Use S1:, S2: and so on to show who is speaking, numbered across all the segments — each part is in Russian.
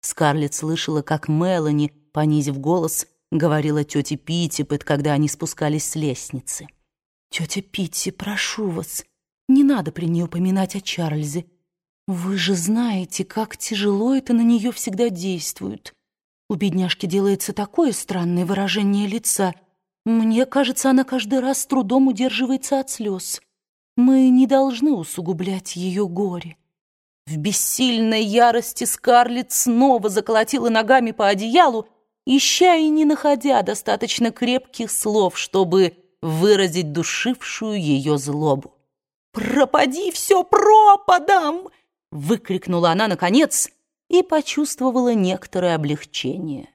S1: Скарлетт слышала, как Мелани, понизив голос, говорила тете Питтипет, когда они спускались с лестницы. «Тетя Питти, прошу вас, не надо при ней упоминать о Чарльзе. Вы же знаете, как тяжело это на нее всегда действует. У бедняжки делается такое странное выражение лица. Мне кажется, она каждый раз с трудом удерживается от слез. Мы не должны усугублять ее горе». В бессильной ярости Скарлетт снова заколотила ногами по одеялу, ища и не находя достаточно крепких слов, чтобы выразить душившую ее злобу. «Пропади все пропадом!» — выкрикнула она наконец и почувствовала некоторое облегчение.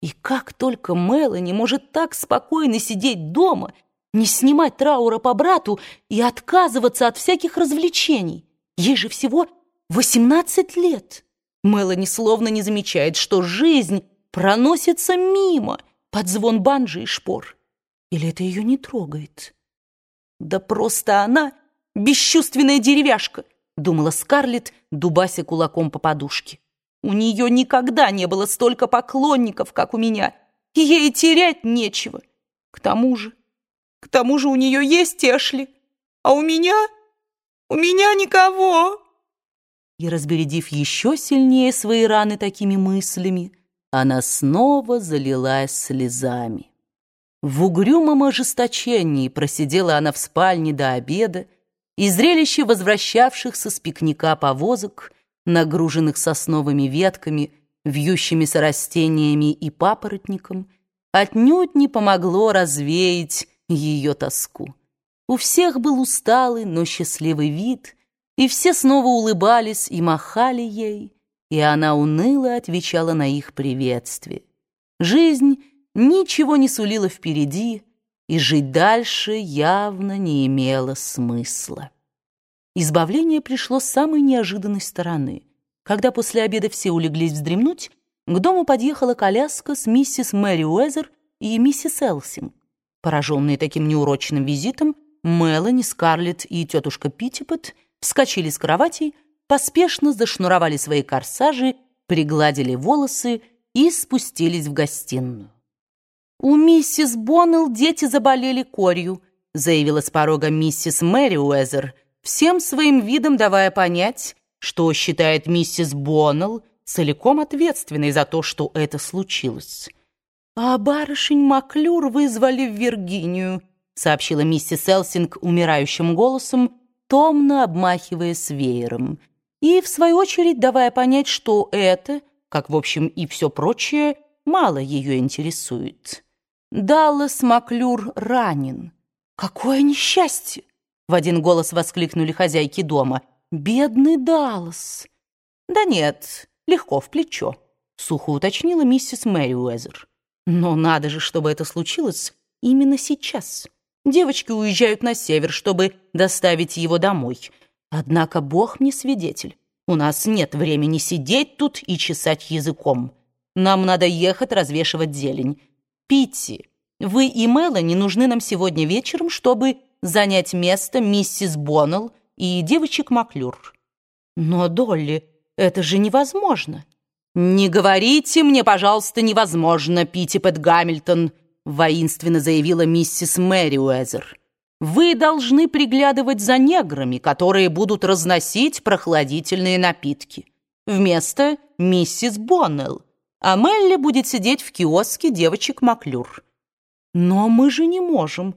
S1: И как только Мелани может так спокойно сидеть дома, не снимать траура по брату и отказываться от всяких развлечений? Ей же всего Восемнадцать лет! Мелани словно не замечает, что жизнь проносится мимо под звон банджи и шпор. Или это ее не трогает? Да просто она бесчувственная деревяшка, думала Скарлетт, дубася кулаком по подушке. У нее никогда не было столько поклонников, как у меня, и ей терять нечего. К тому же, к тому же у нее есть Эшли, а у меня, у меня никого. И, разбередив еще сильнее свои раны такими мыслями, она снова залилась слезами. В угрюмом ожесточении просидела она в спальне до обеда, и зрелище возвращавшихся с пикника повозок, нагруженных сосновыми ветками, вьющимися растениями и папоротником, отнюдь не помогло развеять ее тоску. У всех был усталый, но счастливый вид — и все снова улыбались и махали ей, и она уныло отвечала на их приветствие. Жизнь ничего не сулила впереди, и жить дальше явно не имело смысла. Избавление пришло с самой неожиданной стороны. Когда после обеда все улеглись вздремнуть, к дому подъехала коляска с миссис Мэри Уэзер и миссис Элсинг. Пораженные таким неурочным визитом, Мелани, Скарлетт и тетушка Питтипет — вскочили с кроватей, поспешно зашнуровали свои корсажи, пригладили волосы и спустились в гостиную. «У миссис Боннелл дети заболели корью», заявила с порога миссис Мэри Уэзер, всем своим видом давая понять, что считает миссис Боннелл целиком ответственной за то, что это случилось. «А барышень Маклюр вызвали в Виргинию», сообщила миссис Элсинг умирающим голосом, томно обмахиваясь веером, и, в свою очередь, давая понять, что это, как, в общем, и все прочее, мало ее интересует. Даллас Маклюр ранен. «Какое несчастье!» — в один голос воскликнули хозяйки дома. «Бедный Даллас!» «Да нет, легко в плечо», — сухо уточнила миссис Мэри Уэзер. «Но надо же, чтобы это случилось именно сейчас». Девочки уезжают на север, чтобы доставить его домой. Однако Бог мне свидетель. У нас нет времени сидеть тут и чесать языком. Нам надо ехать развешивать зелень. Питти, вы и Мелани нужны нам сегодня вечером, чтобы занять место миссис Боннелл и девочек Маклюр. Но, Долли, это же невозможно. Не говорите мне, пожалуйста, невозможно, Питтипет Гамильтон, воинственно заявила миссис Мэри Уэзер. «Вы должны приглядывать за неграми, которые будут разносить прохладительные напитки. Вместо миссис Боннелл. А Мелли будет сидеть в киоске девочек Маклюр». «Но мы же не можем.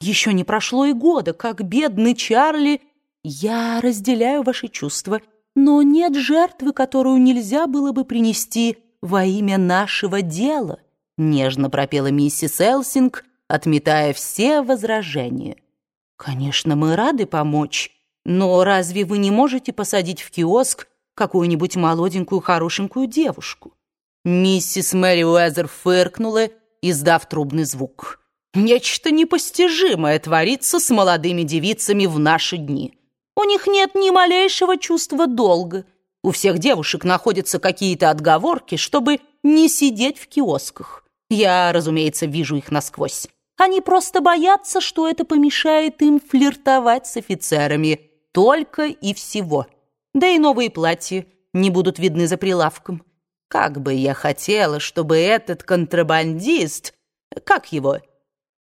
S1: Еще не прошло и года, как бедный Чарли...» «Я разделяю ваши чувства, но нет жертвы, которую нельзя было бы принести во имя нашего дела». Нежно пропела миссис Элсинг, отметая все возражения. «Конечно, мы рады помочь, но разве вы не можете посадить в киоск какую-нибудь молоденькую хорошенькую девушку?» Миссис Мэри Уэзер фыркнула, издав трубный звук. «Нечто непостижимое творится с молодыми девицами в наши дни. У них нет ни малейшего чувства долга. У всех девушек находятся какие-то отговорки, чтобы не сидеть в киосках. Я, разумеется, вижу их насквозь. Они просто боятся, что это помешает им флиртовать с офицерами. Только и всего. Да и новые платья не будут видны за прилавком. Как бы я хотела, чтобы этот контрабандист... Как его?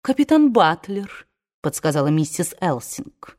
S1: Капитан Батлер, подсказала миссис Элсинг.